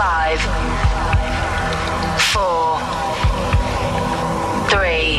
Five, four, three.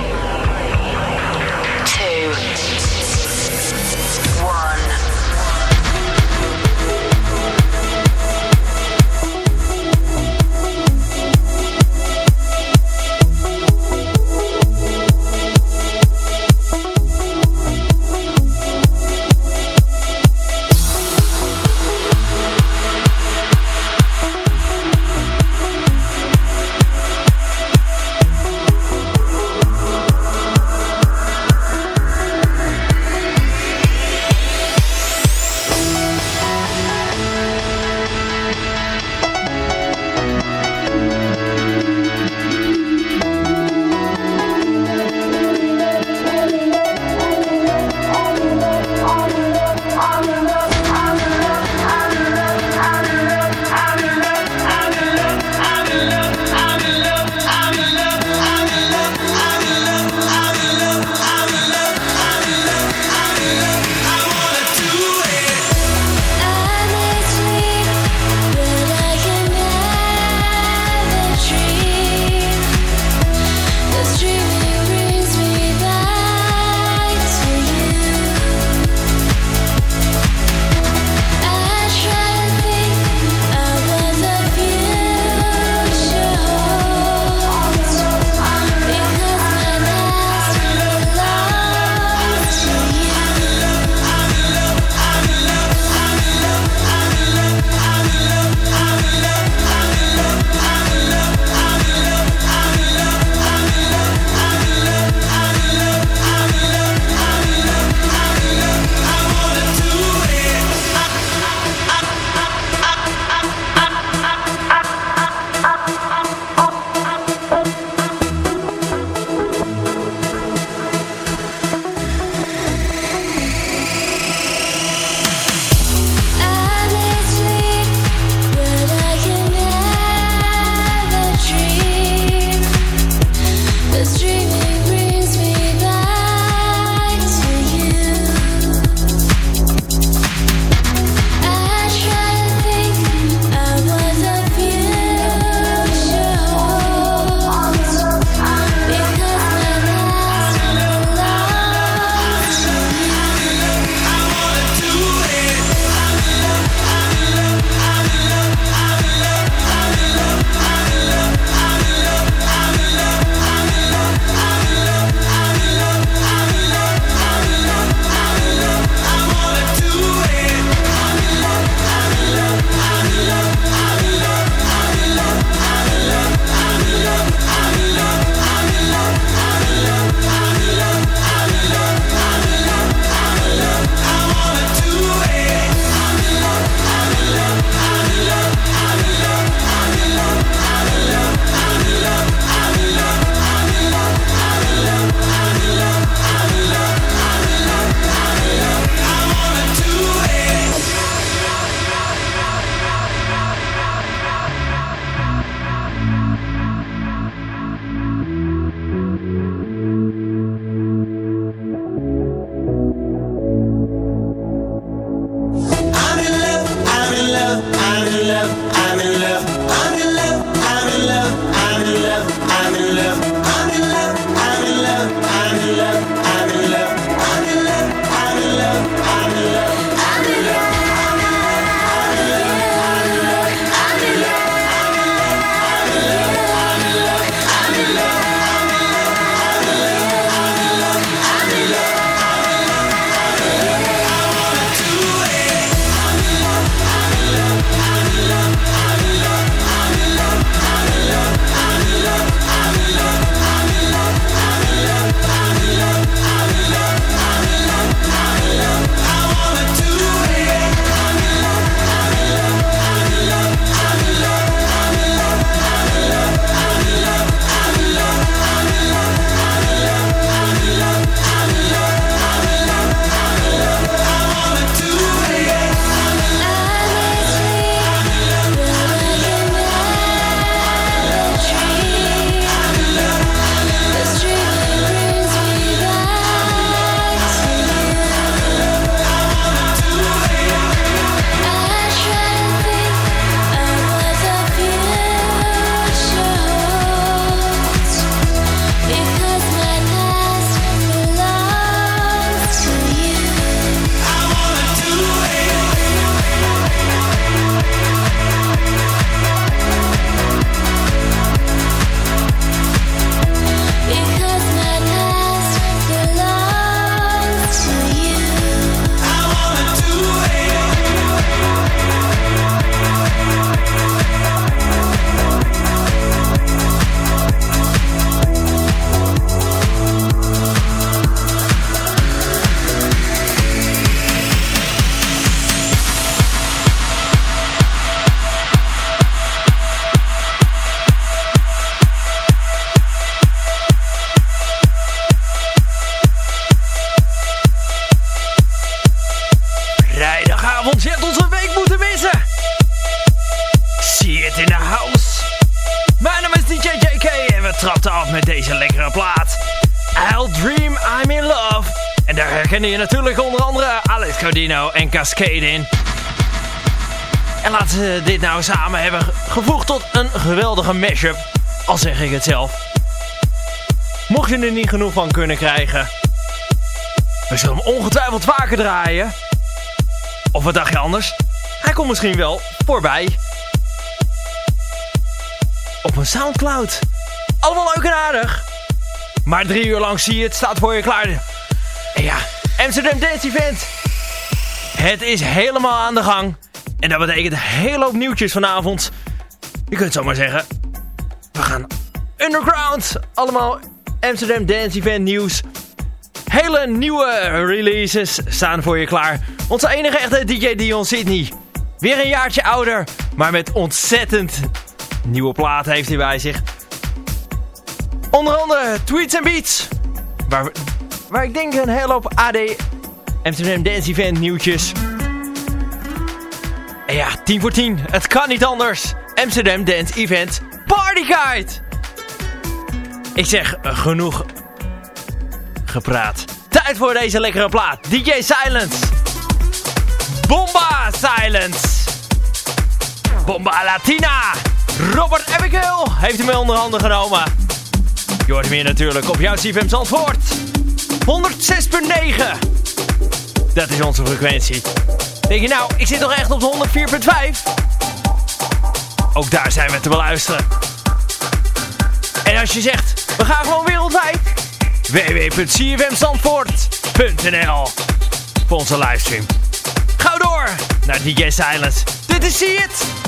Cascade in. En laten ze dit nou samen hebben gevoegd tot een geweldige mashup. Al zeg ik het zelf. Mocht je er niet genoeg van kunnen krijgen... We zullen hem ongetwijfeld vaker draaien. Of wat dacht je anders? Hij komt misschien wel voorbij. Op een Soundcloud. Allemaal leuk en aardig. Maar drie uur lang zie je het, staat voor je klaar. En ja, Amsterdam Dance Event. Het is helemaal aan de gang. En dat betekent hele hoop nieuwtjes vanavond. Je kunt zo maar zeggen. We gaan underground. Allemaal Amsterdam Dance Event nieuws. Hele nieuwe releases staan voor je klaar. Onze enige echte DJ Dion Sydney. Weer een jaartje ouder, maar met ontzettend nieuwe platen heeft hij bij zich. Onder andere Tweets and Beats. Waar, waar ik denk een hele hoop AD Amsterdam Dance Event nieuwtjes. En ja, 10 voor 10. Het kan niet anders. Amsterdam Dance Event Party Guide. Ik zeg genoeg gepraat. Tijd voor deze lekkere plaat. DJ Silence. Bomba Silence. Bomba Latina. Robert Abigail heeft hem onder handen genomen. Je hoort hier natuurlijk op jouw CFM Zandvoort. 106.9. Dat is onze frequentie. Denk je nou, ik zit toch echt op de 104.5? Ook daar zijn we te beluisteren. En als je zegt, we gaan gewoon wereldwijd www.cfmzandvoort.nl voor onze livestream. Gauw door naar DJ Silence. Dit is See It!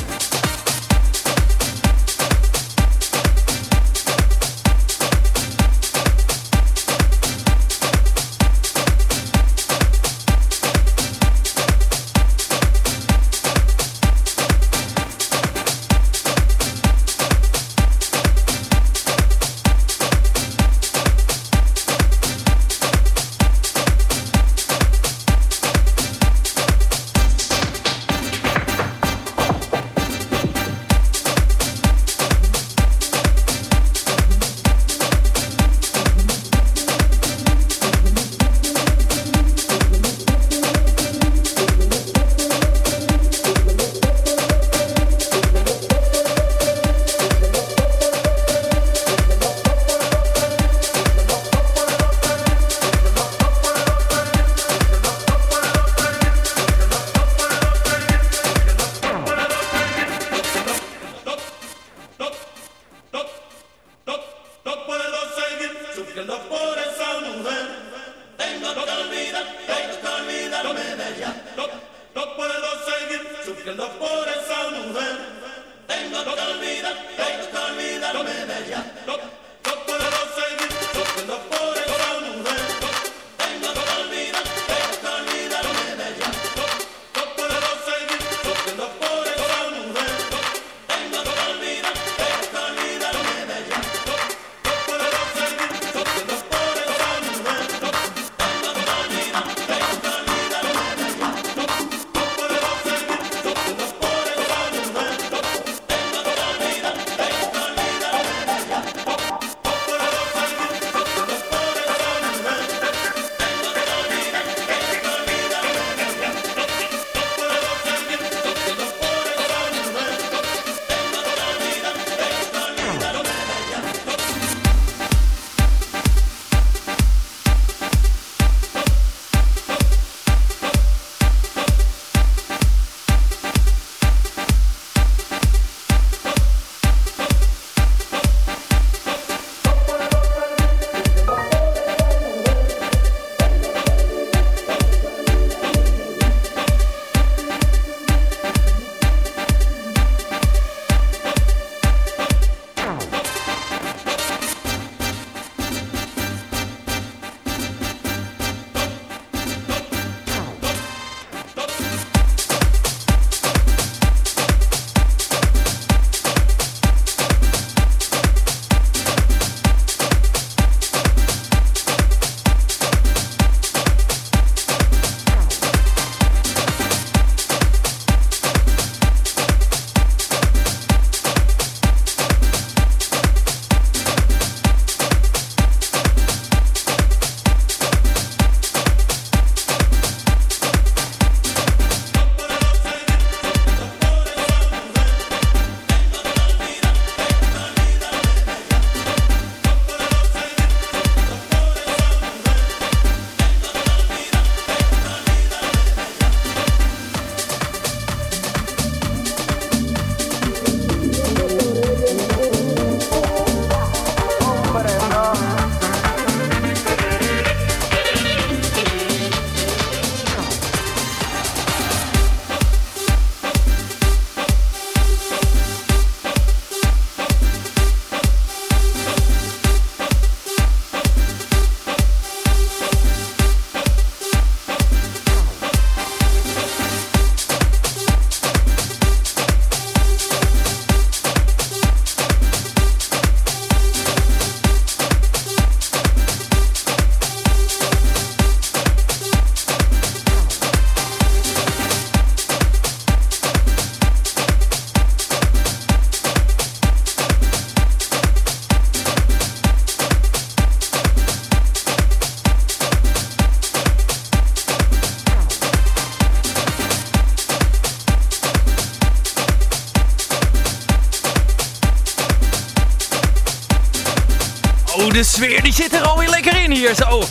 Sfeer die zit er alweer lekker in hier. Zo,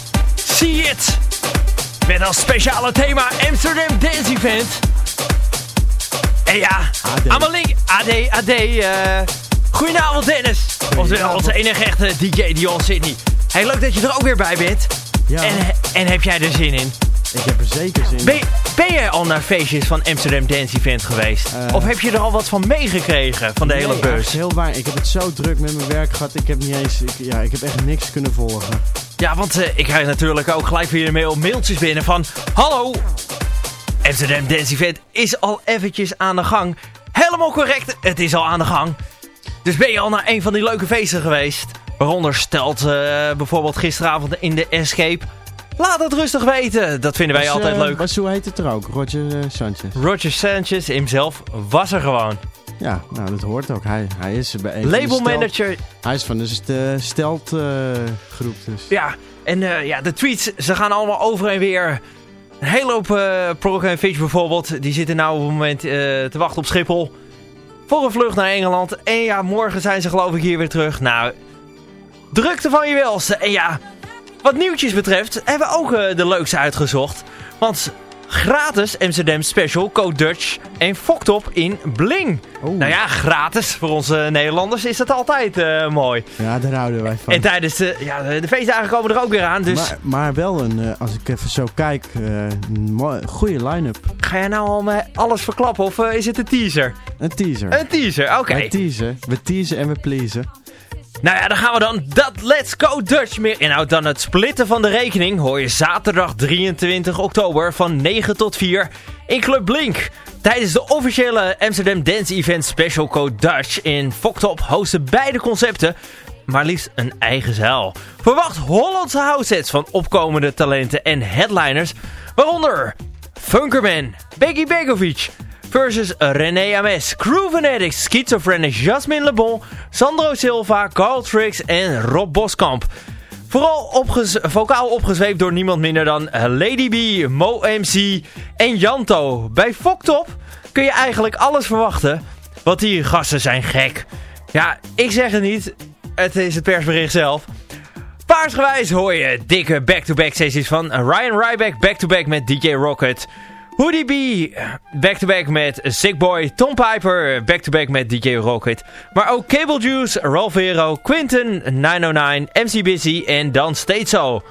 zie het. Met als speciale thema Amsterdam Dance Event. En ja, AD. aan mijn link, AD, AD. eh goedenavond Dennis. Onze, onze enige echte DJ Dion Sydney. Hey, leuk dat je er ook weer bij bent. Ja, En, en heb jij er zin in? Ik heb er zeker zin in. Ben, ben jij al naar feestjes van Amsterdam Dance Event geweest? Eh. of heb je er al wat van meegekregen van de hele Nee, eigenlijk heel waar. Ik heb het zo druk met mijn werk gehad. Ik heb niet eens, ik, ja, ik heb echt niks kunnen volgen. Ja, want eh, ik krijg natuurlijk ook gelijk de mail mailtjes binnen van... Hallo, Amsterdam Dance Event is al eventjes aan de gang. Helemaal correct, het is al aan de gang. Dus ben je al naar een van die leuke feesten geweest? Waaronder stelt eh, bijvoorbeeld gisteravond in de Escape. Laat het rustig weten, dat vinden wij Was, altijd eh, leuk. Was, hoe heet het er ook? Roger eh, Sanchez. Roger Sanchez himself was er gewoon. Ja, nou dat hoort ook. Hij, hij is bij een Label stelt- manager Hij is van de st- stelt eh, groep dus. Ja, en eh, ja, de tweets, ze gaan allemaal over en weer. Een hele hoop uh, Program Fish bijvoorbeeld, die zitten nou op het moment eh, te wachten op Schiphol. Voor een vlucht naar Engeland. En ja, morgen zijn ze geloof ik hier weer terug. Nou, drukte van je welste. En ja, wat nieuwtjes betreft, hebben we ook eh, de leukste uitgezocht. Want gratis Amsterdam Special, Code Dutch en Foktop in Bling. Oeh. Nou ja, gratis. Voor onze Nederlanders is dat altijd eh, mooi. Ja, daar houden wij van. En tijdens de, ja, de feestdagen komen er ook weer aan. Dus maar, maar wel een, eh, als ik even zo kijk, een goede line-up. ga jij nou al alles verklappen of is het een teaser? Een teaser. Een teaser, oké. We teasen, we teasen en we pleasen. Nou ja, dan gaan we dan dat Let's Go Dutch meer inhoudt dan het splitten van de rekening. Hoor je zaterdag 23 oktober van 9 tot 4 in Club Blink. Tijdens de officiële Amsterdam Dance Event Special Code Dutch in Foktop hosten beide concepten maar liefst een eigen zaal. Verwacht Hollandse house sets van opkomende talenten en headliners, waaronder Funkerman, Becky Begovic versus René Ames, Groove Addicts, Schizophrenic, Jasmine Le Bon, Sandro Silva, Carl Trix en Rob Boskamp. Vooral opges vocaal opgezweept door niemand minder dan Lady B, Mo MC en Janto. Bij Foktop kun je eigenlijk alles verwachten, want die gasten zijn gek. Ja, ik zeg het niet, het is het persbericht zelf. Paarsgewijs hoor je dikke back-to-back sessies van Ryan Ryback back-to-back met DJ Rocket. Hoodie B back-to-back met Sick Boy, Tom Piper back-to-back met DJ Rocket. Maar ook Cable Juice, Ralph Vero, Quinten, 909, MC Busy en Dan Steetso.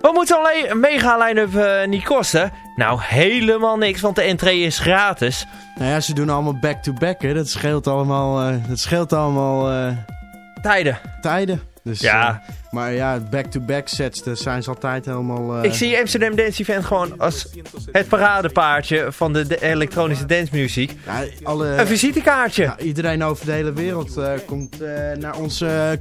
Wat moet zo'n mega line-up eh, niet kosten? Nou, helemaal niks, want de entree is gratis. Nou ja, ze doen allemaal back-to-back, hè. Dat scheelt allemaal, eh, dat scheelt allemaal eh, Tijden. tijden. Dus, Ja. eh, maar ja, back-to-back sets, daar zijn ze altijd helemaal... eh, Ik zie Amsterdam Dance Event gewoon als het paradepaardje van de, de elektronische dancemuziek. ja, alle, Een visitekaartje. ja, iedereen over de hele wereld eh, komt naar onze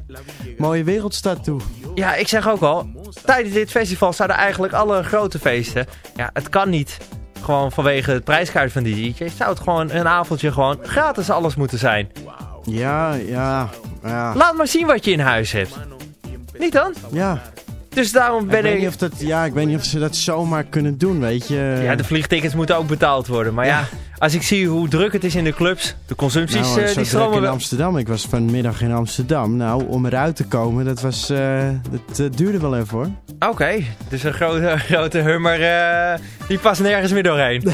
mooie wereldstad toe. Ja, ik zeg ook al, tijdens dit festival zouden eigenlijk alle grote feesten... Ja, het kan niet. Gewoon vanwege het prijskaart van die DJ's. Zou het gewoon een avondje gewoon gratis alles moeten zijn. Ja, ja, ja. Laat maar zien wat je in huis hebt. Niet dan? Ja, Dus daarom ik ben weet, ik... niet of dat, ja, ik weet niet of ze dat zomaar kunnen doen, weet je. Ja, de vliegtickets moeten ook betaald worden. Maar ja, als ik zie hoe druk het is in de clubs, de consumpties, nou, eh, die stromen in. Amsterdam. Ik was vanmiddag in Amsterdam. Nou, om eruit te komen, dat was, eh, dat eh, duurde wel even hoor. Oké, dus een grote, grote hummer, die past nergens meer doorheen.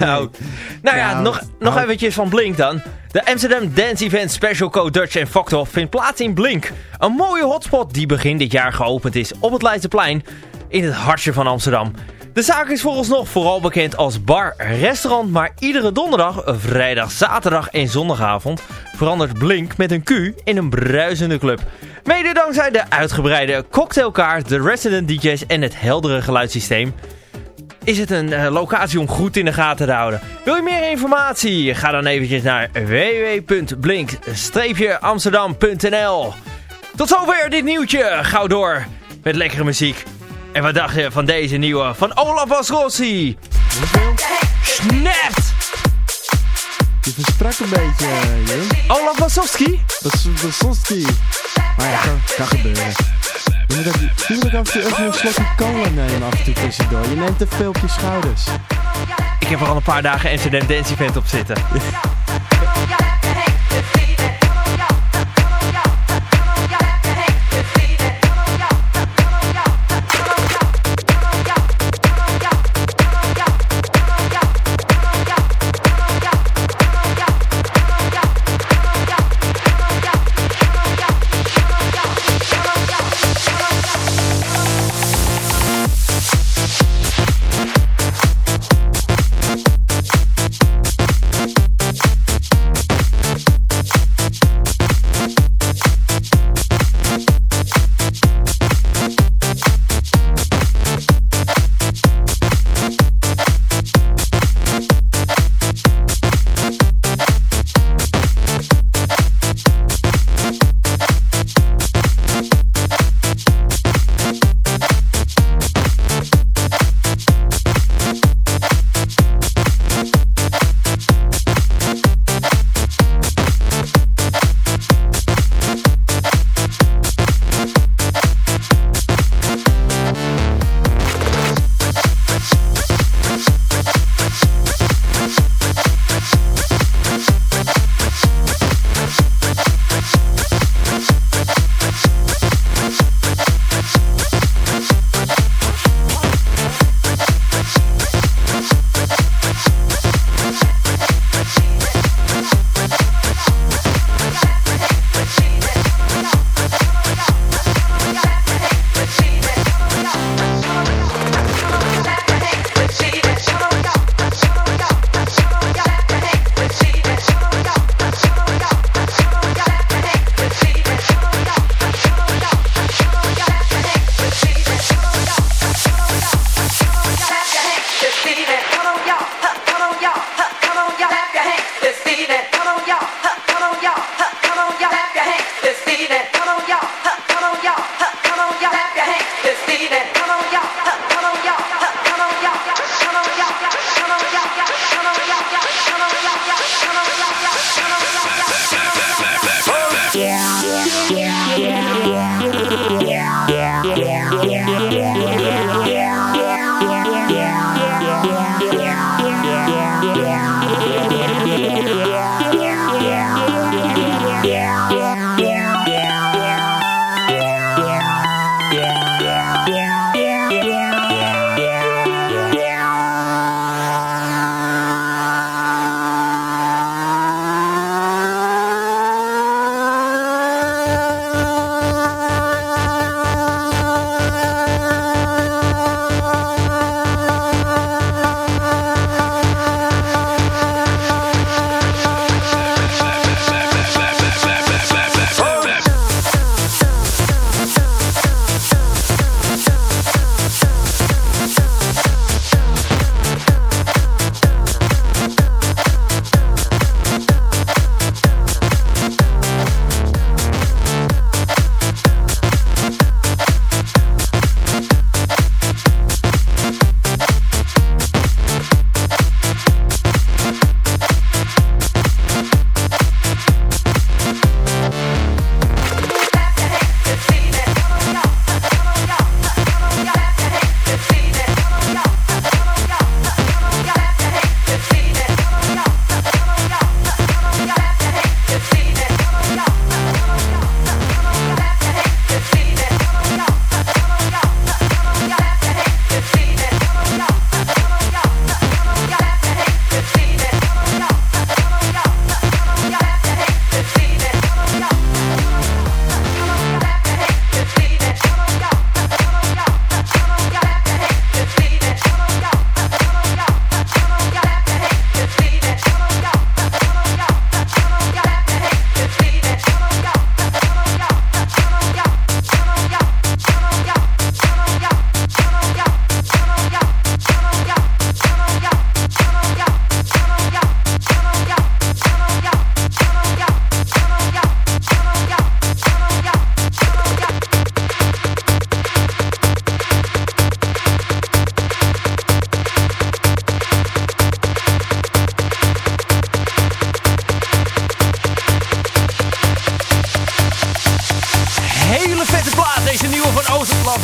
Oh. Nou ja, Ja, nog, nog nou- eventjes van Blink dan. De Amsterdam Dance Event Special Code Dutch en Foktop vindt plaats in Blink. Een mooie hotspot die begin dit jaar geopend is op het Leidseplein in het hartje van Amsterdam. De zaak is vooralsnog vooral bekend als bar, restaurant, maar iedere donderdag, vrijdag, zaterdag en zondagavond verandert Blink met een Q in een bruisende club. Mede dankzij de uitgebreide cocktailkaart, de resident DJ's en het heldere geluidssysteem is het een eh, locatie om goed in de gaten te houden. Wil je meer informatie? Ga dan eventjes naar www.blink-amsterdam.nl Tot zover dit nieuwtje. Gauw door met lekkere muziek. En wat dacht je van deze nieuwe van Olaf Wasrossi? Snapt! Je versprak een beetje, uh, Jeroen. Olaf Wasowski? Soski. Maar ja, kan, kan gebeuren. Je moet, ook af en toe even een slokje cola nemen af en toe tussendoor. Je neemt te veel op je schouders. Ik heb er al een paar dagen Amsterdam Dance Event op zitten.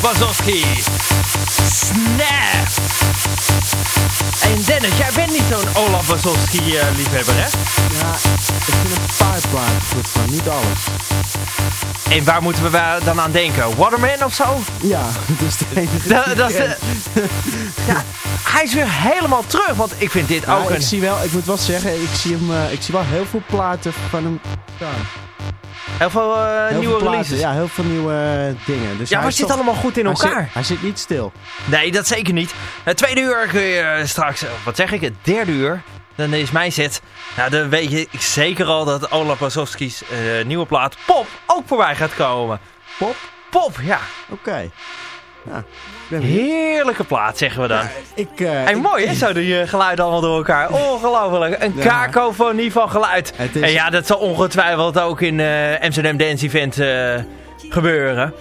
Bazowski. Snap! En Dennis, jij bent niet zo'n Olaf Bazowski eh, hè? Ja, ik vind een paar platen goed van, niet alles. En waar moeten we dan aan denken? Waterman of zo? Ja, dat is de enige Da- die dat ik is de- ja, hij is weer helemaal terug, want ik vind dit Ja, ook ik een... zie wel, ik moet wel zeggen, ik zie, hem, eh, ik zie wel heel veel platen van hem staan. Heel veel eh, Heel nieuwe veel platen, releases. Ja, heel veel nieuwe eh, dingen. Dus Ja, maar het zit toch- allemaal goed in hij elkaar. Zit, hij zit niet stil. Nee, dat zeker niet. Het tweede uur kun je eh, straks, wat zeg ik, het derde uur, dan is mijn set. Nou, dan weet je zeker al dat Olaf Bazowski's eh, nieuwe plaat Pop ook voorbij gaat komen. Pop? Pop, ja. Oké. Ja, ben benieuwd. Heerlijke plaat, zeggen we dan. Ik, eh, En ik- mooi, hè, zo die eh, geluiden allemaal door elkaar. Ongelooflijk. Een Ja. kakofonie van geluid. Is- En ja, dat zal ongetwijfeld ook in eh Amsterdam Dance Event eh, gebeuren.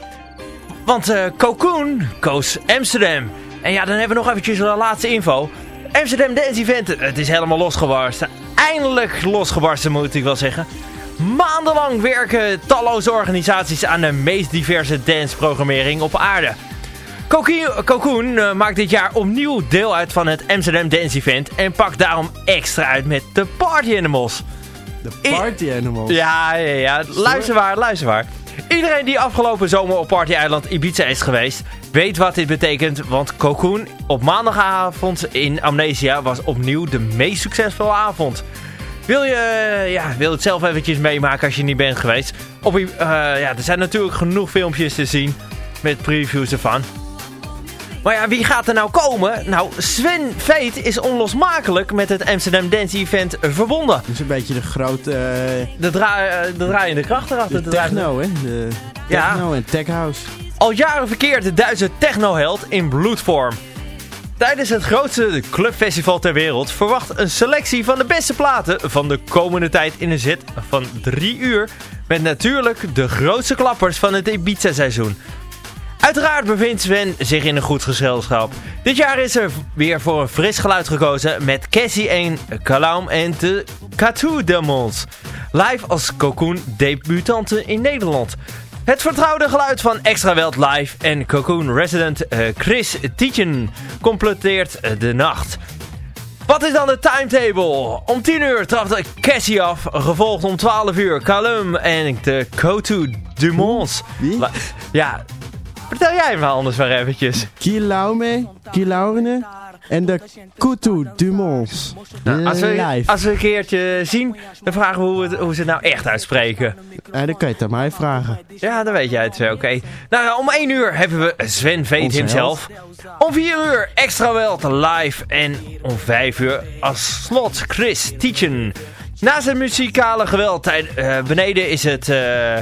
Want eh Cocoon koos Amsterdam. En ja, dan hebben we nog eventjes de laatste info. Amsterdam Dance Event, het is helemaal losgebarsten. Eindelijk losgebarsten moet ik wel zeggen. Maandenlang werken talloze organisaties aan de meest diverse danceprogrammering op aarde. Cocoon, eh, maakt dit jaar opnieuw deel uit van het Amsterdam Dance Event en pakt daarom extra uit met de Party Animals. De Party Animals. Ja, ja, ja. Luister waar, luister waar. Iedereen die afgelopen zomer op partyeiland Ibiza is geweest, weet wat dit betekent. Want Cocoon op maandagavond in Amnesia was opnieuw de meest succesvolle avond. Wil je, eh, ja, wil het zelf eventjes meemaken als je niet bent geweest? Op, eh, ja, er zijn natuurlijk genoeg filmpjes te zien met previews ervan. Maar ja, wie gaat er nou komen? Nou, Sven Veet is onlosmakelijk met het Amsterdam Dance Event verbonden. Dat is een beetje de grote eh, De, draa eh, de draaiende kracht erachter. de techno, hè? De Ja. techno en tech house. Al jaren verkeert de Duitse technoheld in bloedvorm. Tijdens het grootste clubfestival ter wereld verwacht een selectie van de beste platen van de komende tijd in een zit van drie uur. Met natuurlijk de grootste klappers van het Ibiza-seizoen. Uiteraard bevindt Sven zich in een goed gezelschap. Dit jaar is er weer voor een fris geluid gekozen met Cassie 1, Calaum en de Katou Demons. Live als Cocoon debutante in Nederland. Het vertrouwde geluid van Extra Weld Live en Cocoon resident uh, Chris Tietjen completeert de nacht. Wat is dan de timetable? Om 10 uur trapt Cassie af, gevolgd om 12 uur Calum en de Cotou Dumons. Wie? Ja, vertel jij me anders maar eventjes. Kilaume, Kilaurne en de Kutu Dumons. Nou, als, we, als we een keertje zien, dan vragen we hoe, het, hoe ze het nou echt uitspreken. Ja, dan kan je het aan mij vragen. Ja, dan weet jij het wel. Oké. Nou, om 1 uur hebben we Sven Veet himself. Om 4 uur Extra Weld live. En om 5 uur als slot Chris Tietjen. Naast het muzikale geweld eh, beneden is het... eh,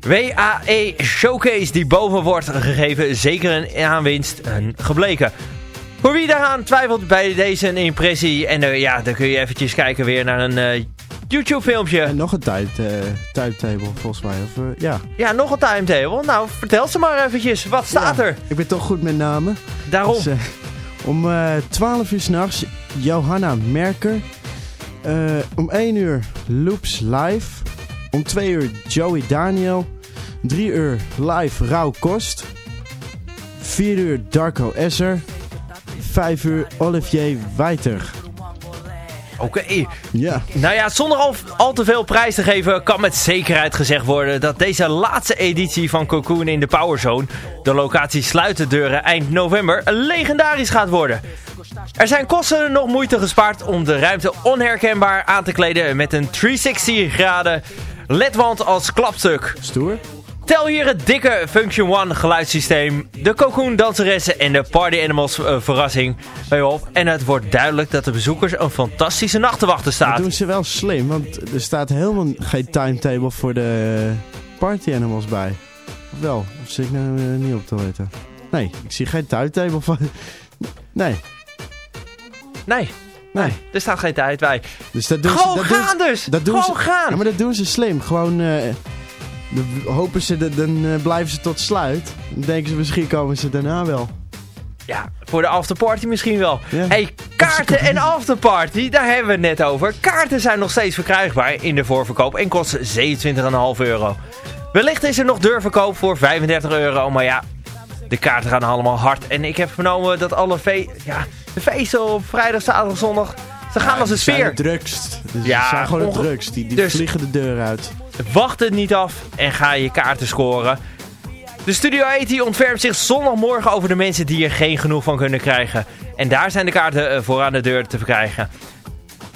WAE Showcase die boven wordt gegeven zeker een aanwinst gebleken. Voor wie daaraan twijfelt bij deze impressie. En eh, ja, dan kun je eventjes kijken weer naar een eh, YouTube filmpje. En nog een tijd, eh timetable volgens mij. Of, ja. Ja, nog een timetable. Nou, vertel ze maar eventjes. Wat staat Ja, er? Ik ben toch goed met namen. Daarom. Dus, om eh 12 uur s'nachts Johanna Merker. Om 1 uur Loops Live. Om 2 uur Joey Daniel. 3 uur live Rauw Kost. 4 uur Darko Esser. 5 uur Olivier Wijter. Oké. Ja, Nou ja, zonder al, al te veel prijs te geven, kan met zekerheid gezegd worden dat deze laatste editie van Cocoon in de Powerzone, de locatie sluit de deuren eind november, legendarisch gaat worden. Er zijn kosten nog moeite gespaard om de ruimte onherkenbaar aan te kleden met een 360 graden ledwand als klapstuk. stoer. Tel hier het dikke Function One geluidssysteem, de Cocoon danseressen en de Party Animals eh, verrassing bij op. En het wordt duidelijk dat de bezoekers een fantastische nacht te wachten Dat staat. doen ze wel slim, want er staat helemaal geen timetable voor de party animals bij. Of wel? Of zit ik nou eh, niet op te letten? Nee, ik zie geen timetable van... Nee, Nee, nee. er staat geen tijd bij. Dus dat doen Gewoon ze, dat gaan doen, dus! dat doen Gewoon ze- gaan! Ja, maar dat doen ze slim. Gewoon, eh, dan hopen ze, dat- dan eh, blijven ze tot sluit. Dan denken ze misschien komen ze daarna wel. Ja, voor de afterparty misschien wel. Ja. hey, kaarten en afterparty, daar hebben we het net over. Kaarten zijn nog steeds verkrijgbaar in de voorverkoop en kosten 27,5 euro. Wellicht is er nog deurverkoop voor 35 euro, maar ja, de kaarten gaan allemaal hard. En ik heb vernomen dat alle ja, de feesten op vrijdag, zaterdag, zondag, ze gaan als een Ze zijn sfeer. het drukst. Dus Ja, ze zijn gewoon het drukst. Die, die Dus- vliegen de deur uit. Wacht het niet af en ga je kaarten scoren. De Studio 80 ontfermt zich zondagmorgen over de mensen die er geen genoeg van kunnen krijgen. En daar zijn de kaarten eh, voor aan de deur te verkrijgen.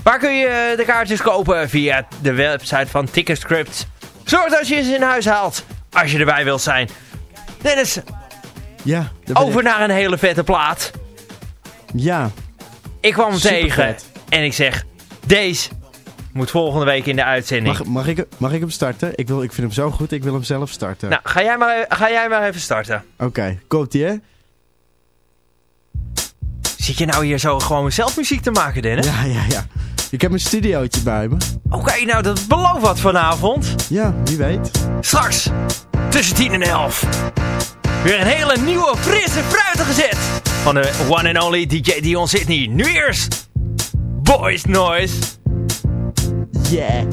Waar kun je eh, de kaartjes kopen? Via de website van Ticketscript. Zorg dat je ze in huis haalt, als je erbij wilt zijn. Dennis, Ja, over ik- naar een hele vette plaat. Ja, Ik kwam hem tegen en ik zeg, deze moet volgende week in de uitzending. Mag, mag, ik, mag ik hem starten? Ik, wil, ik vind hem zo goed, ik wil hem zelf starten. Nou, ga jij, maar, ga jij maar even starten. Oké, komt ie hè? Zit je nou hier zo gewoon zelf muziek te maken, Dennis? Ja, ja, ja. Ik heb een studiootje bij me. Oké, nou dat belooft wat vanavond. Ja, wie weet. Straks, tussen 10 en 11. Weer een hele nieuwe, frisse, fruitige zet. Van de one and only DJ Dion Sydney. Nu eerst, Boys Noise. Yeah.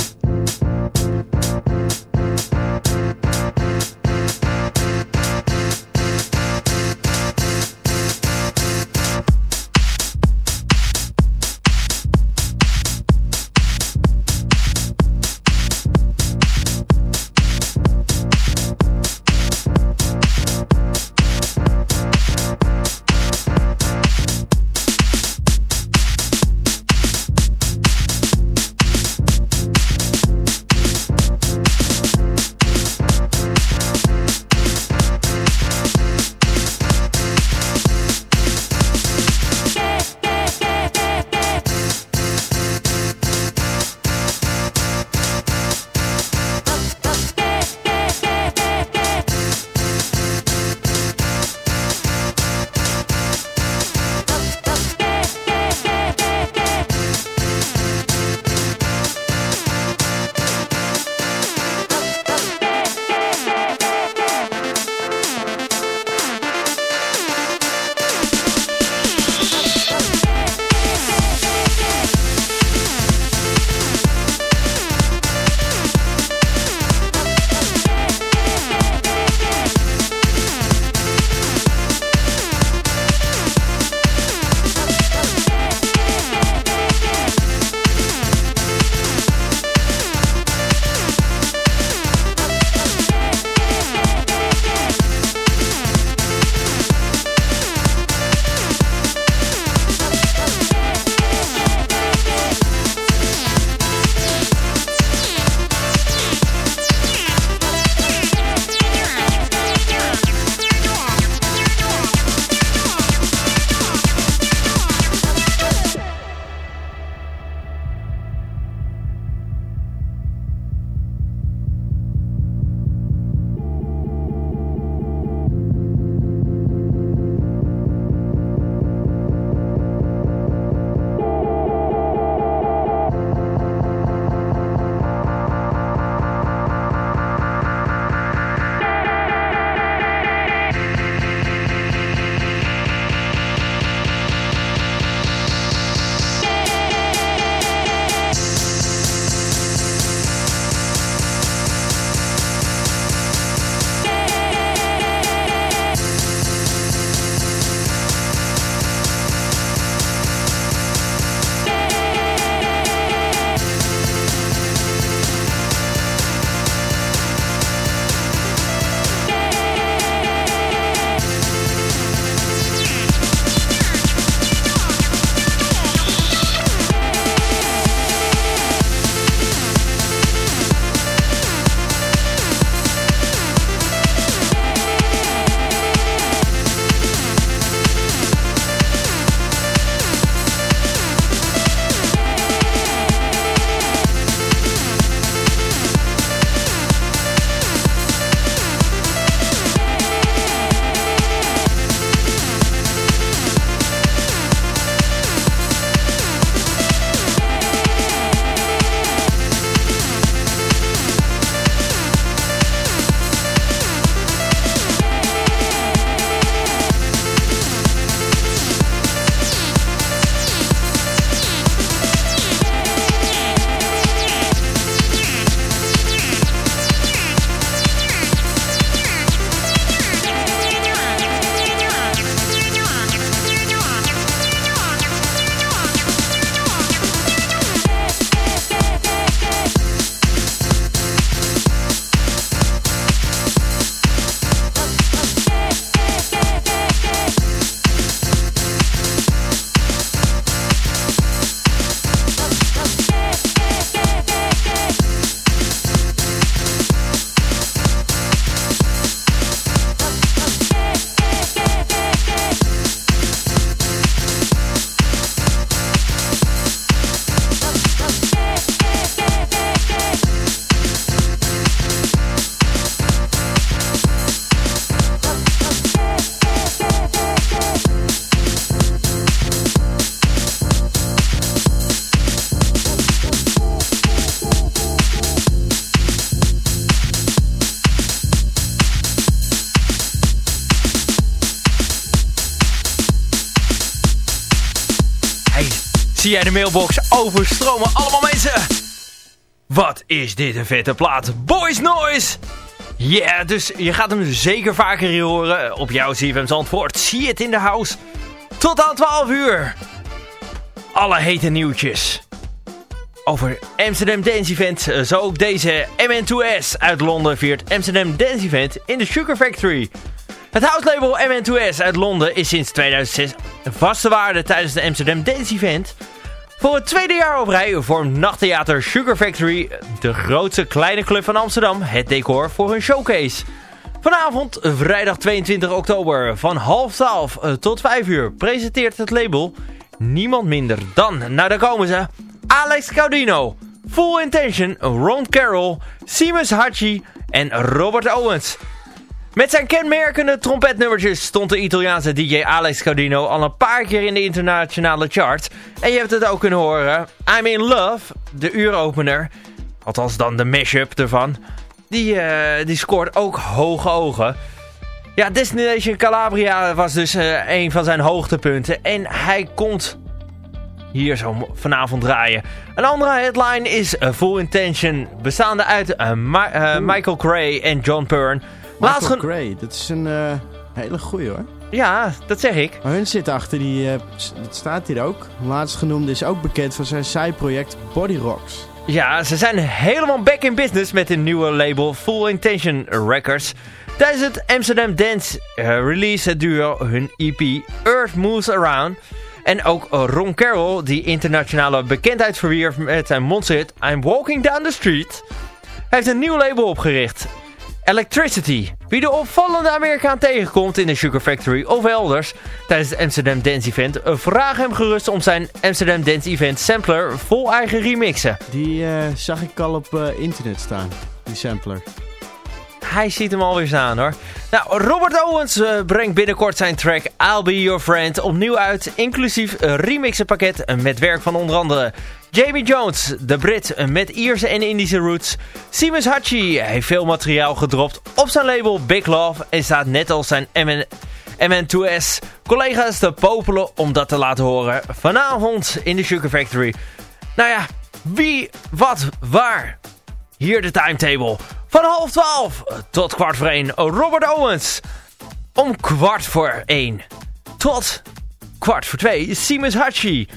Jij de mailbox overstromen. Allemaal mensen. Wat is dit een vette plaat. Boys Noise. Ja, dus je gaat hem zeker vaker horen. Op jouw CFM Zandvoort. Zie het in de house. Tot aan 12 uur. Alle hete nieuwtjes. Over Amsterdam Dance Event. Zo ook deze MN2S uit Londen viert Amsterdam Dance Event in de Sugar Factory. Het houtlabel MN2S uit Londen is sinds 2006 een vaste waarde tijdens de Amsterdam Dance Event. Voor het tweede jaar op rij vormt nachttheater Sugar Factory, de grootste kleine club van Amsterdam, het decor voor hun showcase. Vanavond, vrijdag 22 oktober, van half 12 tot 5 uur, presenteert het label niemand minder dan, nou daar komen ze, Alex Caudino, Full Intention, Ron Carroll, Seamus Hachi en Robert Owens. Met zijn kenmerkende trompetnummertjes stond de Italiaanse DJ Alex Caudino al een paar keer in de internationale chart. En je hebt het ook kunnen horen. I'm in Love, de uuropener, althans dan de mashup ervan, die, uh, die scoort ook hoge ogen. Ja, Destination Calabria was dus uh, een van zijn hoogtepunten en hij komt hier zo vanavond draaien. Een andere headline is Full Intention, bestaande uit uh, Michael Gray en John Pern. Gray, dat is een uh, hele goeie hoor. Ja, dat zeg ik. Maar hun zitten achter die, uh, dat staat hier ook. Laatst genoemde is ook bekend van zijn zijproject Body Rocks. Ja, ze zijn helemaal back in business met hun nieuwe label Full Intention Records. Tijdens het Amsterdam Dance uh, release het duo hun EP Earth Moves Around. En ook Ron Carroll, die internationale bekendheid verwierf met zijn monsterhit I'm Walking Down the Street, heeft een nieuw label opgericht. Electricity. Wie de opvallende Amerikaan tegenkomt in de Sugar Factory of elders tijdens het Amsterdam Dance Event, vraag hem gerust om zijn Amsterdam Dance Event sampler vol eigen remixen. Die uh, zag ik al op uh, internet staan, die sampler. Hij ziet hem alweer staan hoor. Nou, Robert Owens uh, brengt binnenkort zijn track I'll Be Your Friend opnieuw uit, inclusief een remixenpakket met werk van onder andere Jamie Jones, de Brit met Ierse en Indische roots. Siemens Hachi heeft veel materiaal gedropt op zijn label Big Love en staat net als zijn MN MN2S collega's te popelen om dat te laten horen vanavond in de Sugar Factory. Nou ja, wie, wat, waar? Hier de timetable. Van half twaalf tot kwart voor één Robert Owens. Om kwart voor één tot kwart voor twee Siemens Hachi.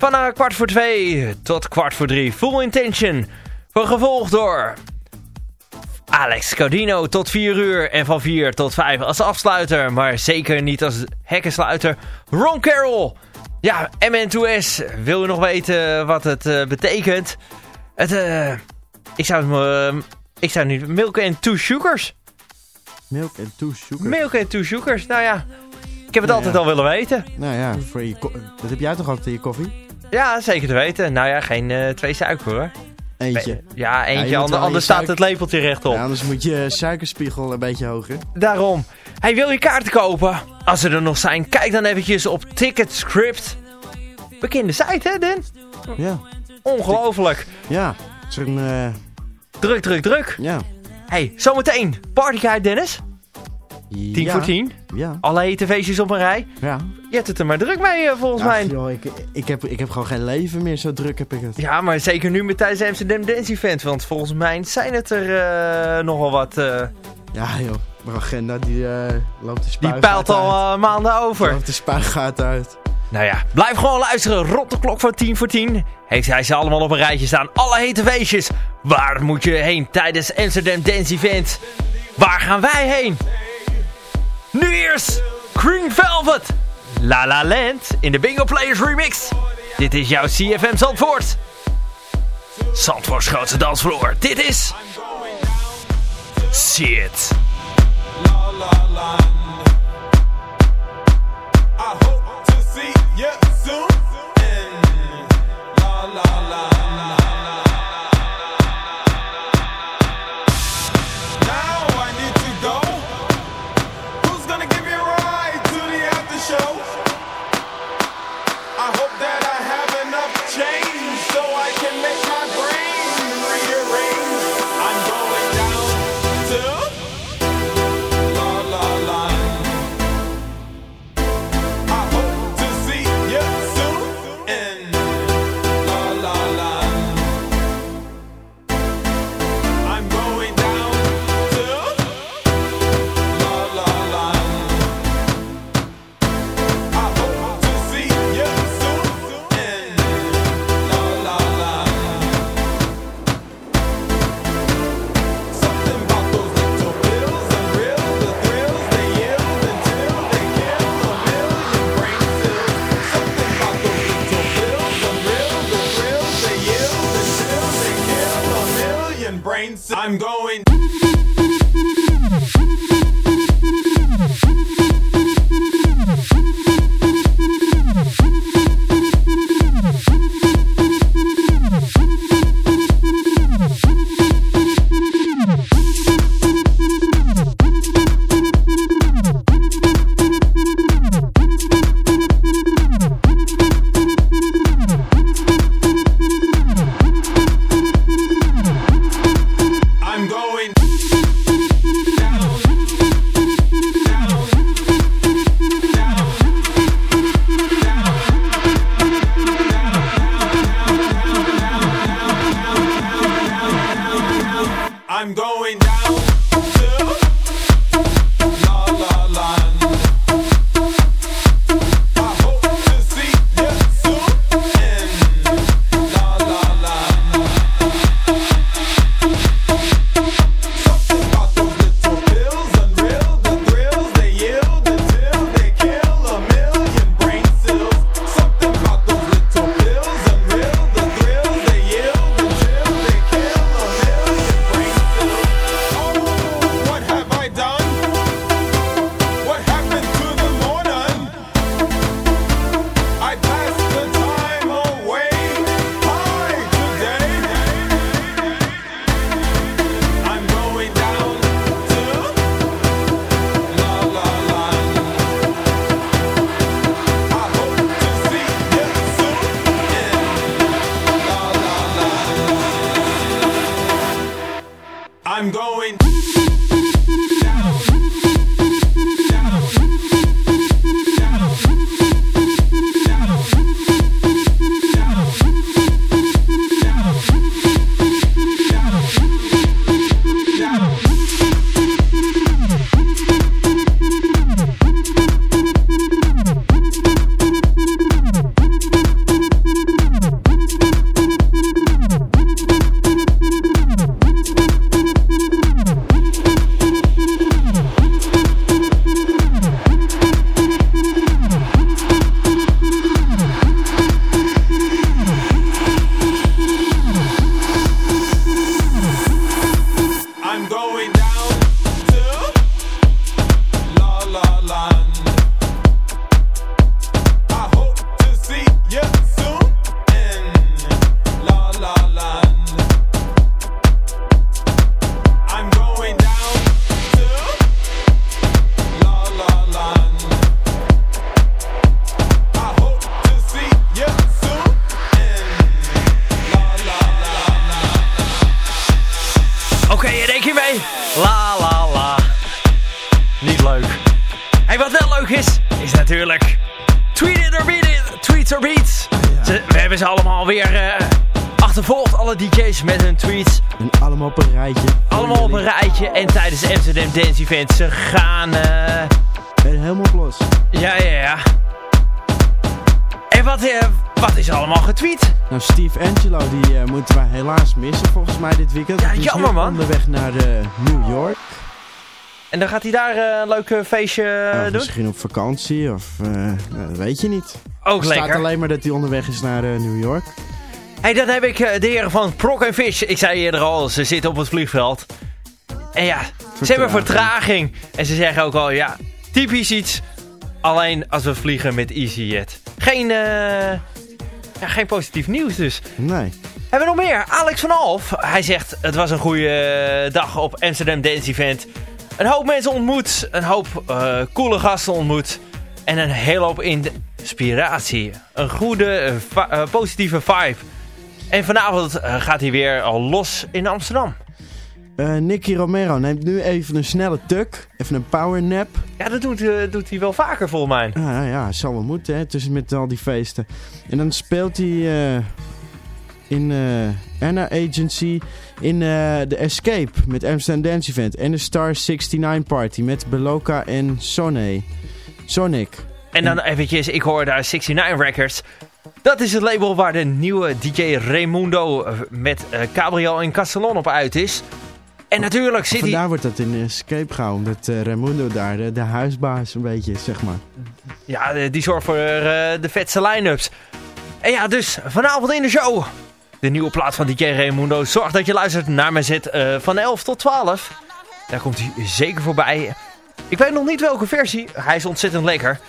Van uh, kwart voor twee tot kwart voor drie Full Intention. Gevolgd door Alex Cardino tot 4 uur en van 4 tot 5 als afsluiter, maar zeker niet als hekkensluiter. Ron Carroll. Ja, MN2S. Wil je nog weten wat het uh, betekent? Het, uh, ik zou het uh, ik zou nu Milk and Two Sugars. Milk and Two Sugars? Milk and Two Sugars, nou ja. Ik heb het nou altijd ja. al willen weten. Nou ja, voor je dat heb jij toch altijd in je koffie? Ja, zeker te weten. Nou ja, geen uh, twee suiker hoor. Eentje. Ja, eentje. Ja, anders, anders staat het lepeltje rechtop. Ja, anders moet je suikerspiegel een beetje hoger. Daarom. Hij wil je kaarten kopen? Als ze er nog zijn, kijk dan eventjes op Ticketscript. Bekende site, hè, Den? Ja. Ongelooflijk. Ja, een... Uh... Druk, druk, druk. Ja. hey, zometeen. Partyguide, Dennis. 10 ja. voor 10. Ja. Alle hete feestjes op een rij. Ja. Je hebt het er maar druk mee, volgens Ach, mij. Joh, ik, ik, heb, ik heb gewoon geen leven meer, zo druk heb ik het. Ja, maar zeker nu met tijdens Amsterdam Dance Event. Want volgens mij zijn het er uh, nogal wat... Uh... Ja joh, mijn agenda die uh, loopt de spuigaat Die peilt al maanden over. Loopt de spuigaat uit. Nou ja, blijf gewoon luisteren. Rot de klok van 10 voor 10. Heeft hij ze allemaal op een rijtje staan. Alle hete feestjes. Waar moet je heen tijdens Amsterdam Dance Event? Waar gaan wij heen? Nu eerst Green Velvet. La La Land in de Bingo Players remix. Dit is jouw CFM Zandvoort. Zandvoorts grootste dansvloer. Dit is... See it. La La. Gaat hij daar eh, een leuk eh, feestje eh, Of doen? misschien op vakantie, of eh, nou, dat weet je niet. Ook Er staat alleen maar dat hij onderweg is naar eh, New York. Hey, dan heb ik eh, de heren van Prok en Fish. Ik zei eerder al, ze zitten op het vliegveld. En ja, ze hebben vertraging. En ze zeggen ook al, ja, typisch iets. Alleen als we vliegen met EasyJet. Geen, eh, ja, geen positief nieuws dus. Nee. Hebben we nog meer? Alex van Alf. Hij zegt, het was een goede eh, dag op Amsterdam Dance Event. Een hoop mensen ontmoet. Een hoop eh, coole gasten ontmoet. En een hele hoop inspiratie. Een goede, eh, eh, positieve vibe. En vanavond gaat hij weer al los in Amsterdam. Nicky Romero neemt nu even een snelle tuk. Even een power nap. Ja, dat doet, doet hij wel vaker volgens mij. Ja, ja, zal wel moeten, hè, tussen met al die feesten. En dan speelt hij in eh Anna Agency in eh de Escape met Amsterdam Dance Event. En de Star 69 Party met Beloka en Sonne. Sonic. En dan eventjes, ik hoor daar 69 Records. Dat is het label waar de nieuwe DJ Raimundo eh, met eh, Gabriel en Castellon op uit is. En natuurlijk zit hij... Vandaar wordt dat in de Escape gehouden, omdat eh, Raimundo daar de, de huisbaas een beetje, is, zeg maar. Ja, die zorgt voor eh, de vetste line-ups. En ja, dus vanavond in de show. De nieuwe plaat van DJ Raimundo. Zorg dat je luistert naar mijn zet eh, van 11 tot 12. Daar komt hij zeker voorbij. Ik weet nog niet welke versie. Hij is ontzettend lekker.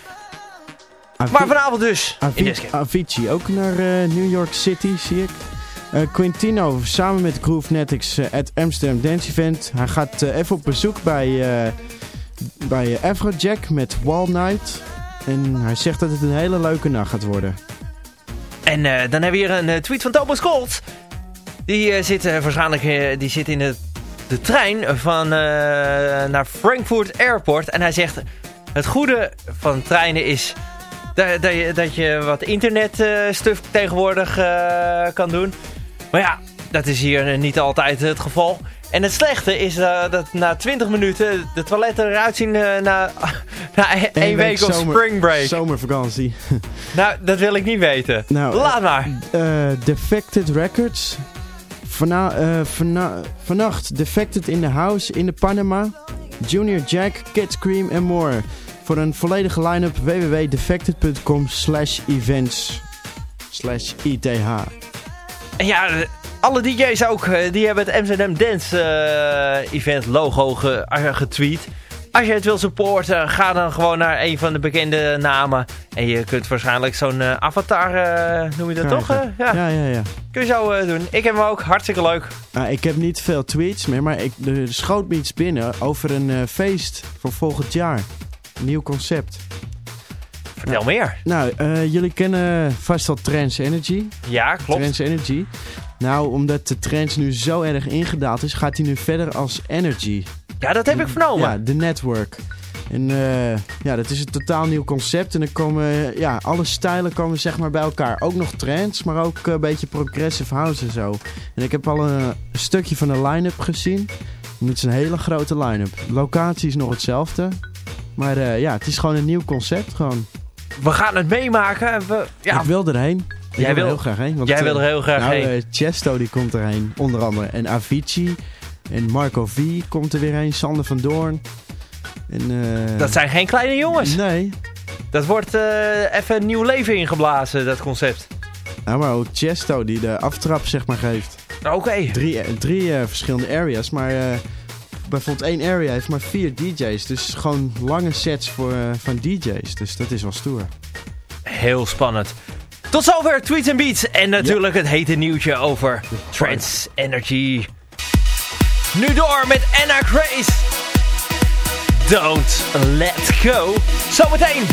Avi- Maar vanavond dus. Avi-. Avicii ook naar eh, New York City, zie ik. Eh, Quintino samen met Groovenetics at Amsterdam Dance Event. Hij gaat even op bezoek bij, bij Afrojack met Wall Night. En hij zegt dat het een hele leuke nacht gaat worden. En eh, dan hebben we hier een eh, tweet van Thomas Colt. Die eh, zit eh, waarschijnlijk die zit in de, de trein van, naar Frankfurt Airport. En hij zegt, het goede van treinen is dat, dat, je, dat je wat internetstuff tegenwoordig kan doen. Maar ja, dat is hier niet altijd het geval. En het slechte is eh, dat na 20 minuten de toiletten eruit zien eh, na, na één week of zomer- spring break. Zomervakantie. Nou, dat wil ik niet weten. Nou, Laat maar. Eh, Defected Records. Vana eh, vana vannacht Defected in the House in de Panama. Junior Jack, Kid Scream en more. Voor een volledige line-up www.defected.com slash events slash ITH. Ja, eh, alle DJ's ook, eh, die hebben het Amsterdam Dance eh, Event logo ge- eh, getweet. Als je het wil supporten, ga dan gewoon naar een van de bekende namen. En je kunt waarschijnlijk zo'n avatar, noem je dat toch? Krijgen. ja, Ja, ja, ja. kun je zo doen. Ik heb hem ook, hartstikke leuk. Ah, ik heb niet veel tweets meer, maar ik, er schoot me iets binnen over een feest voor volgend jaar. Een nieuw concept. Vertel meer. Nou, jullie kennen vast wel Trans Energy. Ja, klopt. Trans Energy. Nou, omdat de trends nu zo erg ingedaald is, gaat hij nu verder als Energy. Ja, dat heb ik vernomen. Ja, de network. En eh, ja, dat is een totaal nieuw concept. En er komen, ja, alle stijlen komen zeg maar bij elkaar. Ook nog trends, maar ook eh, een beetje progressive house en zo. En ik heb al een, stukje van de line-up gezien. En het is een hele grote line-up. Locatie is nog hetzelfde. Maar eh, ja, het is gewoon een nieuw concept. Gewoon. We gaan het meemaken. We, ja, Ik wil erheen. Jij wil wil- er heel graag heen. Want, jij eh, wil er heel graag nou, heen. eh, Chesto die komt erheen, onder andere. En Avicii. En Marco V komt er weer heen. Sander van Doorn. En, eh, Dat zijn geen kleine jongens. Nee. Dat wordt eh, even een nieuw leven ingeblazen, dat concept. Nou, maar ook Chesto die de aftrap zeg maar geeft. Oké. Drie, eh, drie eh, verschillende areas. Maar eh, bijvoorbeeld één area heeft maar vier DJ's. Dus gewoon lange sets voor, eh, van DJ's. Dus dat is wel stoer. Heel spannend. Tot zover Tweets en Beats. En natuurlijk het hete nieuwtje over Trans Energy. Nu door met Anna Grace. Don't let go. Zometeen.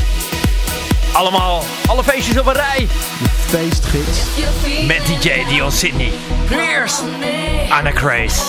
Allemaal, alle feestjes op een rij. De feestgids. Met DJ Dion Sydney. Eerst Anna Grace.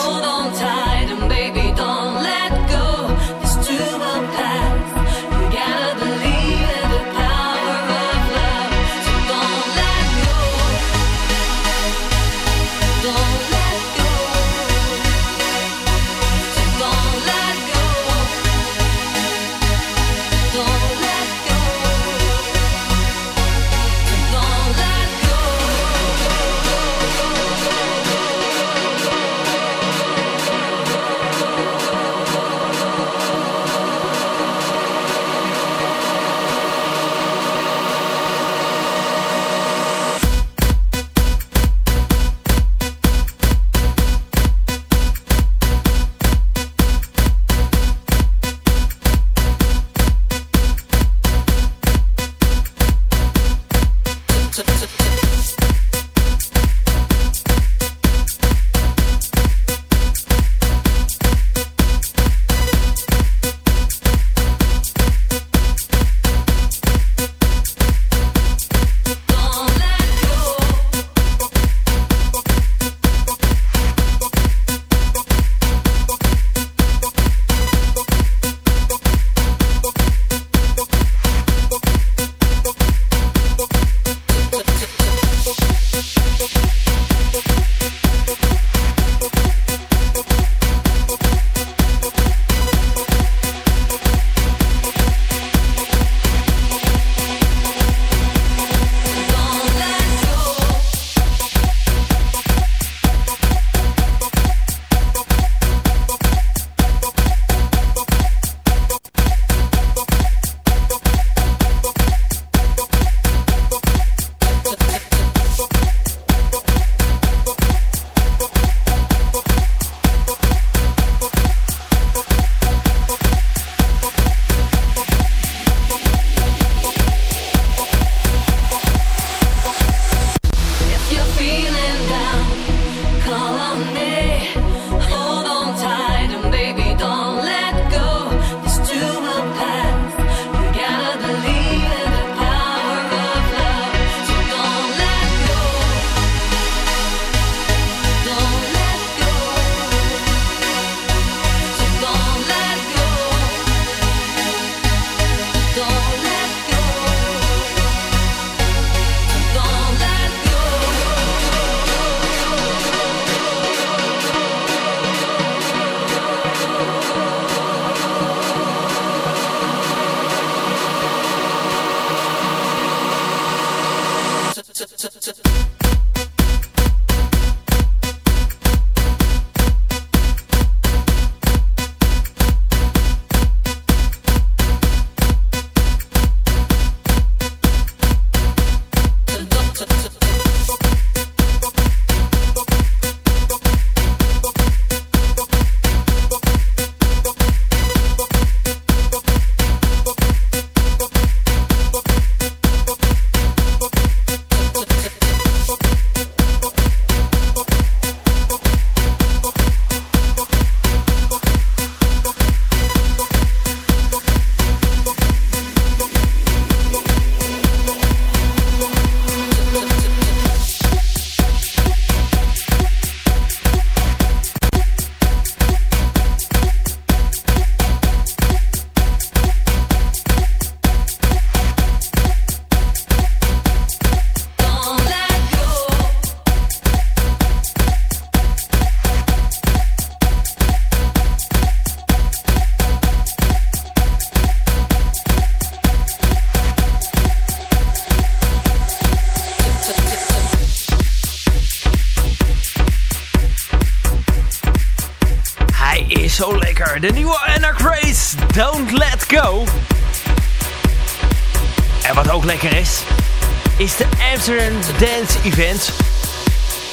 Event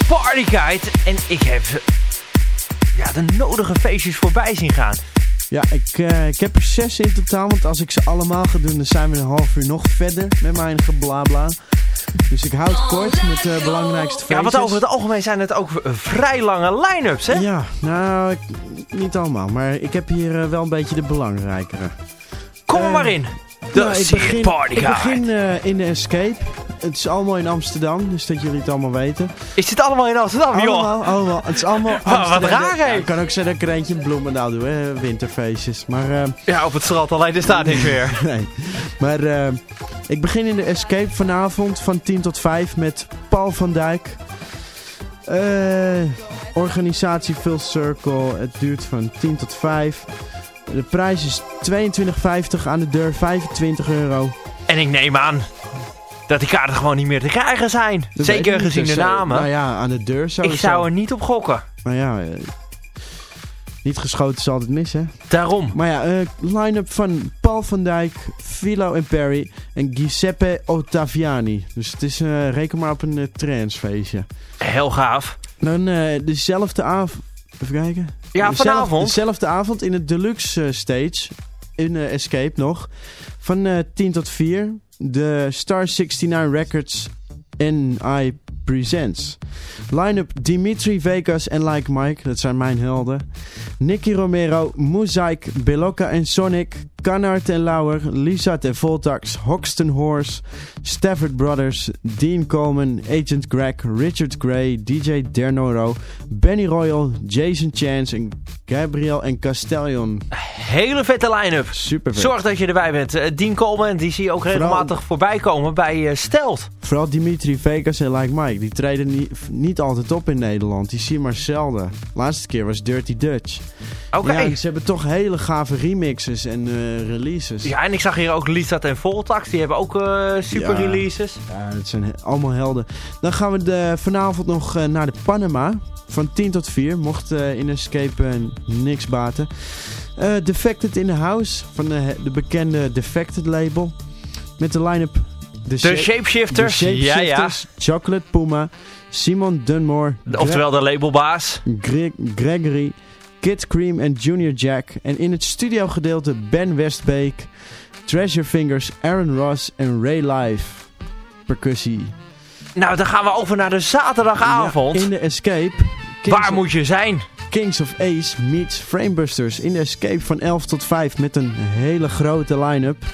Party Guide. En ik heb ja, de nodige feestjes voorbij zien gaan. Ja, ik, eh, ik heb er zes in totaal. Want als ik ze allemaal ga doen, dan zijn we een half uur nog verder met mijn geblabla. Dus ik houd kort met de belangrijkste feestjes. Ja, want over het algemeen zijn het ook vrij lange line-ups, hè? Ja, nou, ik- niet allemaal. Maar ik heb hier eh, wel een beetje de belangrijkere. Kom Eh, maar in. De Nou, ik begin, Party ik begin eh, in de Escape. Het is allemaal in Amsterdam, dus dat jullie het allemaal weten. Is dit allemaal in Amsterdam, joh? Allemaal, allemaal. Het is allemaal wat Amsterdam. raar, hè? Ja, ik kan ook zeggen dat ik er eentje in Bloemendaal doe, hè, winterfeestjes. Maar, eh, Ja, op het strand alleen, er staat niks meer. nee. Maar eh, ik begin in de Escape vanavond van 10 tot 5 met Paul van Dijk. Eh, organisatie Full Circle. Het duurt van 10 tot 5. De prijs is 22,50 aan de deur, 25 euro. En ik neem aan dat die kaarten gewoon niet meer te krijgen zijn. Dat Zeker gezien de dus, eh, namen. Nou ja, aan de deur sowieso. ik zou er niet op gokken. Maar ja, eh, niet geschoten is altijd mis, hè? Daarom. Maar ja, eh, line-up van Paul van Dijk, Philo en Perry en Giuseppe Ottaviani. Dus het is, eh, reken maar op een uh, transfeestje. Heel gaaf. Dan dezelfde avond... Even kijken. Ja, Dezelfde- vanavond. Dezelfde avond in het Deluxe Stage, in Escape nog. Van eh 10 tot 4. De Star 69 Records NI Presents. Line-up Dimitri Vegas en Like Mike, dat zijn mijn helden. Nicky Romero, Mozaik, Beloka en Sonic, Canard en Lauer, Lizard en Voltax, Hoxton Horse, Stafford Brothers, Dean Coleman, Agent Greg, Richard Gray, DJ Dernoro, Benny Royal, Jason Chance en Gabriel en Castellion. Hele vette line-up. Super vet. Zorg dat je erbij bent. Eh, Dean Coleman, die zie je ook Vooral- regelmatig voorbij komen bij eh, Stelt. Vooral Dimitri Vegas en Like Mike, die treden niet, niet altijd op in Nederland. Die zie je maar zelden. Laatste keer was Dirty Dutch. Oké. Ja, ze hebben toch hele gave remixes en eh, releases. en ik zag hier ook Lizard en Voltax. Die hebben ook eh, super Ja. releases. Ja, dat zijn allemaal helden. Dan gaan we de, vanavond nog eh, naar de Panama. Van 10 tot 4. Mocht eh, in Escape eh, niks baten. Eh, Defected in the House. Van de, de bekende Defected label. Met de line-up... De Shape- Shapeshifters. de ja, ja. Chocolate Puma. Simon Dunmore. De- Oftewel de labelbaas. Gre- Gregory. Kid Cream en Junior Jack. En in het studiogedeelte Ben Westbeek. Treasure Fingers, Aaron Ross en Ray Live. Percussie. Nou, dan gaan we over naar de zaterdagavond. Ja, in de Escape. Kings Waar of, moet je zijn? Kings of Ace meets Framebusters. In de Escape van 11 tot 5 met een hele grote line-up.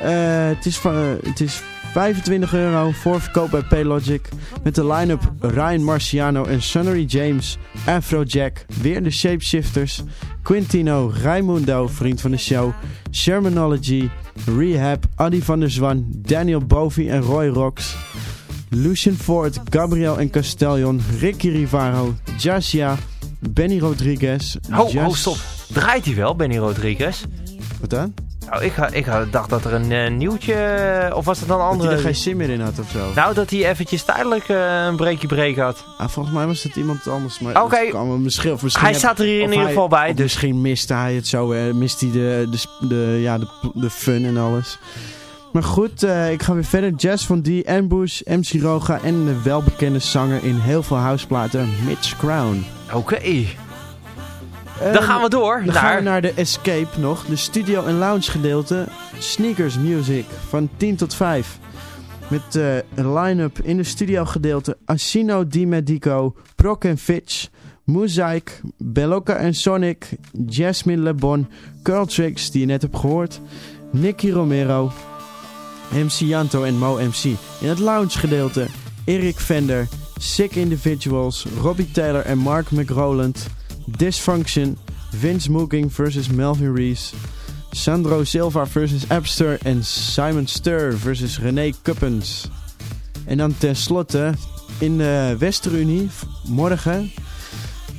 Eh, het, is van, eh, het is 25 euro voor verkoop bij Paylogic. Met de line-up Ryan Marciano en Sonnery James. Afrojack, weer de Shapeshifters. Quintino, Raimundo, vriend van de show. Shermanology, Rehab, Adi van der Zwan, Daniel Bovi en Roy Rox. Lucian Ford, Gabriel en Castellion, Ricky Rivaro, Jasia, Benny Rodriguez. Jas- ho, stop. Draait hij wel, Benny Rodriguez? Wat dan? Nou, ik, ik dacht dat er een eh, nieuwtje... Of was het dan een Dat hij andere... er geen sim meer in had of zo. Nou, dat hij eventjes tijdelijk eh, een breekje break had. Ah, volgens mij was het iemand anders. Maar Oké. misschien, of misschien Hij heb- staat er hier in ieder geval bij. Dus Misschien miste hij het zo. eh, mist hij de, de, de, ja, de, de fun en alles. Maar goed, eh, ik ga weer verder. Jazz van D, Ambush, MC Roga en de welbekende zanger in heel veel houseplaten, Mitch Crown. oké. Eh, Dan gaan we door Dan naar... gaan we naar de Escape nog. De studio en lounge gedeelte. Sneakers Music van 10 tot 5. Met eh, een line-up in de studio gedeelte. Asino Di Medico, Proc en Fitch, Mosaic, Belloca en Sonic, Jasmine Le Bon, Curl Tricks, die je net hebt gehoord. Nicky Romero, MC Janto en Mo MC. In het lounge gedeelte Erik Vender, Sick Individuals, Robbie Taylor en Mark McRoland. Dysfunction, Vince Mooking versus Melvin Reese. Sandro Silva versus Abster en Simon Stur versus René Kuppens. En dan tenslotte in de Westerunie morgen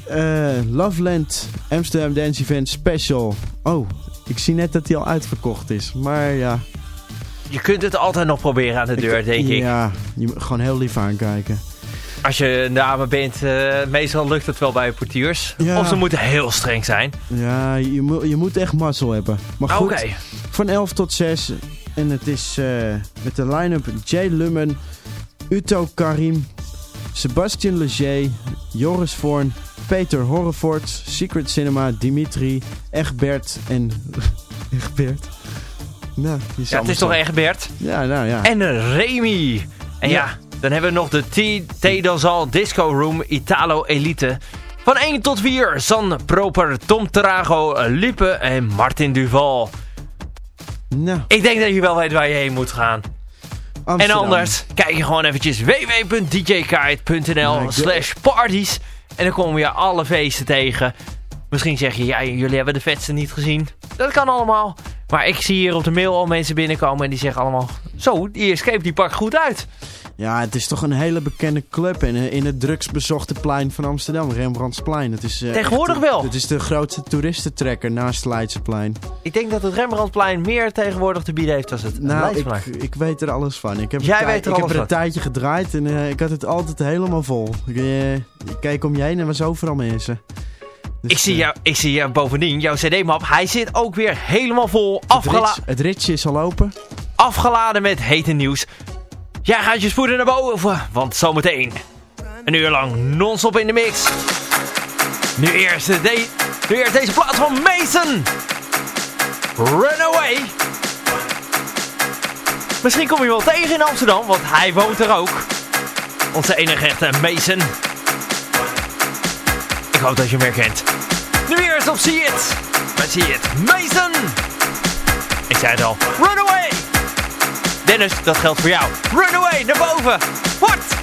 eh, Loveland Amsterdam Dance Event Special. Oh, ik zie net dat die al uitverkocht is. Maar ja, Je kunt het altijd nog proberen aan de deur, denk ik. ja, je moet gewoon heel lief aankijken. Als je een dame bent, eh, meestal lukt het wel bij portiers. Ja. Of ze moeten heel streng zijn. Ja, je, moet je moet echt mazzel hebben. Maar goed, van 11 tot 6. En het is eh, met de line-up Jay Lummen, Uto Karim, Sebastian Leger, Joris Voorn, Peter Horrefort, Secret Cinema, Dimitri, Egbert en... Egbert? Nou, Ja, het is toch echt Bert. Ja, nou ja. En Remy. En ja. Ja. Dan hebben we nog de T- T-Danzal Disco Room Italo Elite. Van 1 tot 4. San Proper, Tom Tarago, Lippe en Martin Duval. nou, Ik denk dat je wel weet waar je heen moet gaan. En anders kijk je gewoon eventjes www.djkite.nl ik- slash parties. En dan kom je alle feesten tegen. Misschien zeg je, ja, jullie hebben de vetste niet gezien. Dat kan allemaal. Maar ik zie hier op de mail al mensen binnenkomen en die zeggen allemaal... Zo, die Escape die pakt goed uit. Ja, het is toch een hele bekende club in, eh, in het drugsbezochte plein van Amsterdam, Rembrandtsplein. Het is, eh, Tegenwoordig echt- wel. Het is de grootste toeristentrekker naast Leidseplein. Ik denk dat het Rembrandtplein meer tegenwoordig te bieden heeft dan het Nou, ik, Leidseplein. ik weet er alles van. Ik heb Jij een weet er ik heb er een van. tijdje gedraaid en eh, ik had het altijd helemaal vol. Ik, ik keek om je heen en was overal mensen. Dus, Ik zie, eh, jou, ik zie jou bovendien, jouw cd-map, hij zit ook weer helemaal vol. het, Afgela rits- het ritje is al open. afgeladen met hete nieuws. Jij gaat je spoeden naar boven, want zometeen een uur lang non-stop in de mix. Nu eerst, de, nu eerst deze plaats van Mason. Runaway. Misschien kom je wel tegen in Amsterdam, want hij woont er ook. Onze enige echte Mason. Ik hoop dat je hem herkent. Nu eerst op See It. Met See It. Mason. Ik zei het al. Runaway. Dennis, dat geldt voor jou. Runaway, naar boven. What?